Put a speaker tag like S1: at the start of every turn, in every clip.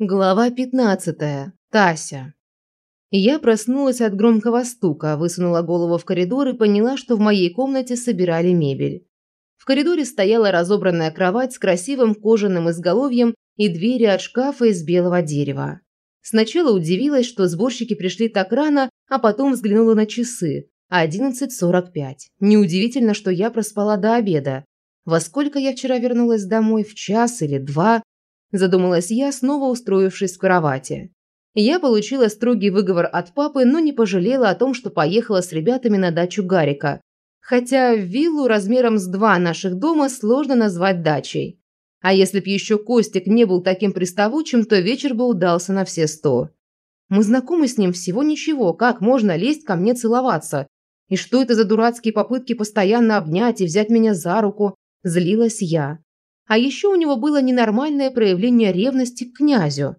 S1: Глава 15. Тася. Я проснулась от громкого стука, высунула голову в коридор и поняла, что в моей комнате собирали мебель. В коридоре стояла разобранная кровать с красивым кожаным изголовьем и двери от шкафа из белого дерева. Сначала удивилась, что сборщики пришли так рано, а потом взглянула на часы. 11.45. Неудивительно, что я проспала до обеда. Во сколько я вчера вернулась домой? В час или два? Задумалась я, снова устроившись в кровати. Я получила строгий выговор от папы, но не пожалела о том, что поехала с ребятами на дачу Гарика. Хотя виллу размером с два наших дома сложно назвать дачей. А если б еще Костик не был таким приставучим, то вечер бы удался на все сто. Мы знакомы с ним всего ничего, как можно лезть ко мне целоваться? И что это за дурацкие попытки постоянно обнять и взять меня за руку? Злилась я. А еще у него было ненормальное проявление ревности к князю.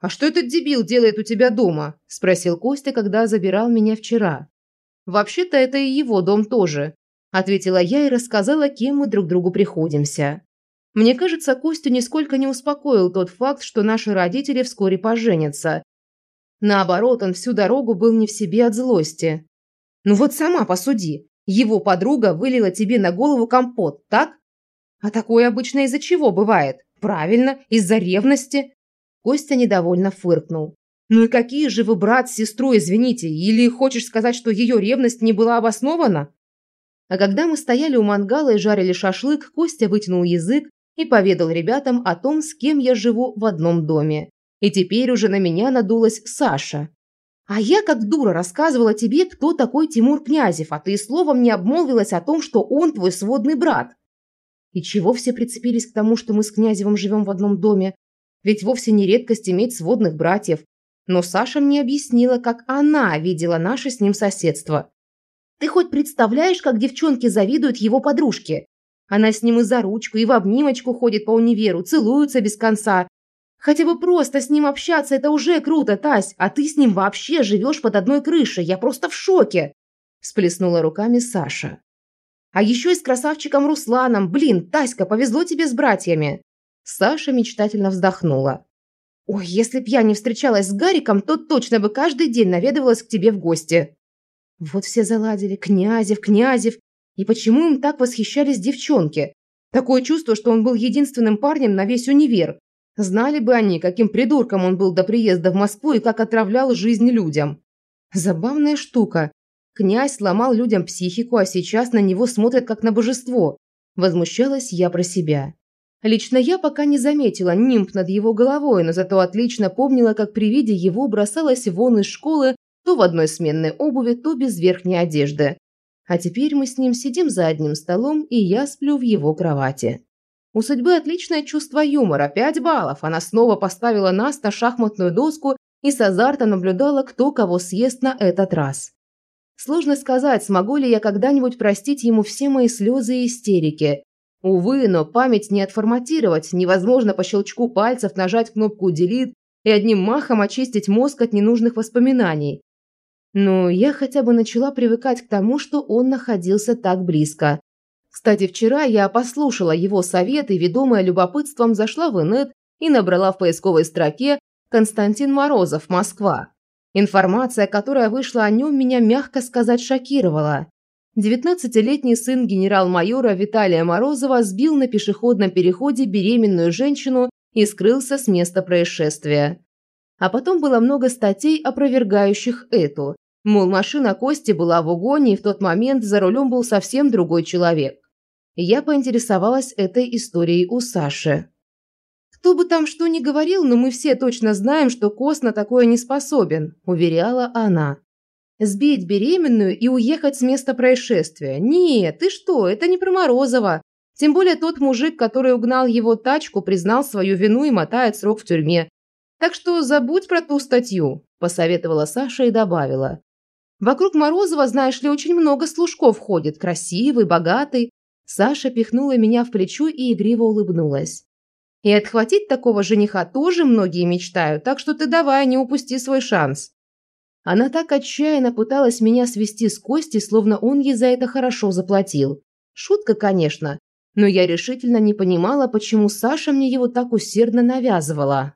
S1: «А что этот дебил делает у тебя дома?» – спросил Костя, когда забирал меня вчера. «Вообще-то это и его дом тоже», – ответила я и рассказала, кем мы друг другу приходимся. Мне кажется, Костю нисколько не успокоил тот факт, что наши родители вскоре поженятся. Наоборот, он всю дорогу был не в себе от злости. «Ну вот сама посуди. Его подруга вылила тебе на голову компот, так? А такое обычно из-за чего бывает? Правильно, из-за ревности. Костя недовольно фыркнул. Ну и какие же вы брат с сестрой, извините? Или хочешь сказать, что ее ревность не была обоснована? А когда мы стояли у мангала и жарили шашлык, Костя вытянул язык и поведал ребятам о том, с кем я живу в одном доме. И теперь уже на меня надулась Саша. А я как дура рассказывала тебе, кто такой Тимур Князев, а ты словом не обмолвилась о том, что он твой сводный брат. И чего все прицепились к тому, что мы с Князевым живем в одном доме? Ведь вовсе не редкость иметь сводных братьев. Но Саша мне объяснила, как она видела наше с ним соседство. Ты хоть представляешь, как девчонки завидуют его подружке? Она с ним и за ручку, и в обнимочку ходит по универу, целуются без конца. Хотя бы просто с ним общаться – это уже круто, Тась, а ты с ним вообще живешь под одной крышей. Я просто в шоке!» Всплеснула руками Саша. А еще и с красавчиком Русланом. Блин, Таська, повезло тебе с братьями. Саша мечтательно вздохнула. Ой, если б я не встречалась с Гариком, то точно бы каждый день наведывалась к тебе в гости. Вот все заладили. Князев, Князев. И почему им так восхищались девчонки? Такое чувство, что он был единственным парнем на весь универ. Знали бы они, каким придурком он был до приезда в Москву и как отравлял жизнь людям. Забавная штука. Князь сломал людям психику, а сейчас на него смотрят как на божество. Возмущалась я про себя. Лично я пока не заметила нимб над его головой, но зато отлично помнила, как при виде его бросалась вон из школы то в одной сменной обуви, то без верхней одежды. А теперь мы с ним сидим за одним столом, и я сплю в его кровати. У судьбы отличное чувство юмора, 5 баллов. Она снова поставила нас на шахматную доску и с азартом наблюдала, кто кого съест на этот раз. Сложно сказать, смогу ли я когда-нибудь простить ему все мои слезы и истерики. Увы, но память не отформатировать, невозможно по щелчку пальцев нажать кнопку «Делит» и одним махом очистить мозг от ненужных воспоминаний. Но я хотя бы начала привыкать к тому, что он находился так близко. Кстати, вчера я послушала его совет и, ведомая любопытством, зашла в инет и набрала в поисковой строке «Константин Морозов, Москва». Информация, которая вышла о нем, меня, мягко сказать, шокировала. Девятнадцатилетний сын генерал-майора Виталия Морозова сбил на пешеходном переходе беременную женщину и скрылся с места происшествия. А потом было много статей, опровергающих эту. Мол, машина Кости была в угоне, и в тот момент за рулем был совсем другой человек. Я поинтересовалась этой историей у Саши. «Кто бы там что ни говорил, но мы все точно знаем, что Кос на такое не способен», – уверяла она. «Сбить беременную и уехать с места происшествия? Нет, ты что, это не про Морозова. Тем более тот мужик, который угнал его тачку, признал свою вину и мотает срок в тюрьме. Так что забудь про ту статью», – посоветовала Саша и добавила. «Вокруг Морозова, знаешь ли, очень много служков ходит, красивый, богатый». Саша пихнула меня в плечо и игриво улыбнулась. И отхватить такого жениха тоже многие мечтают, так что ты давай, не упусти свой шанс. Она так отчаянно пыталась меня свести с Костей, словно он ей за это хорошо заплатил. Шутка, конечно, но я решительно не понимала, почему Саша мне его так усердно навязывала.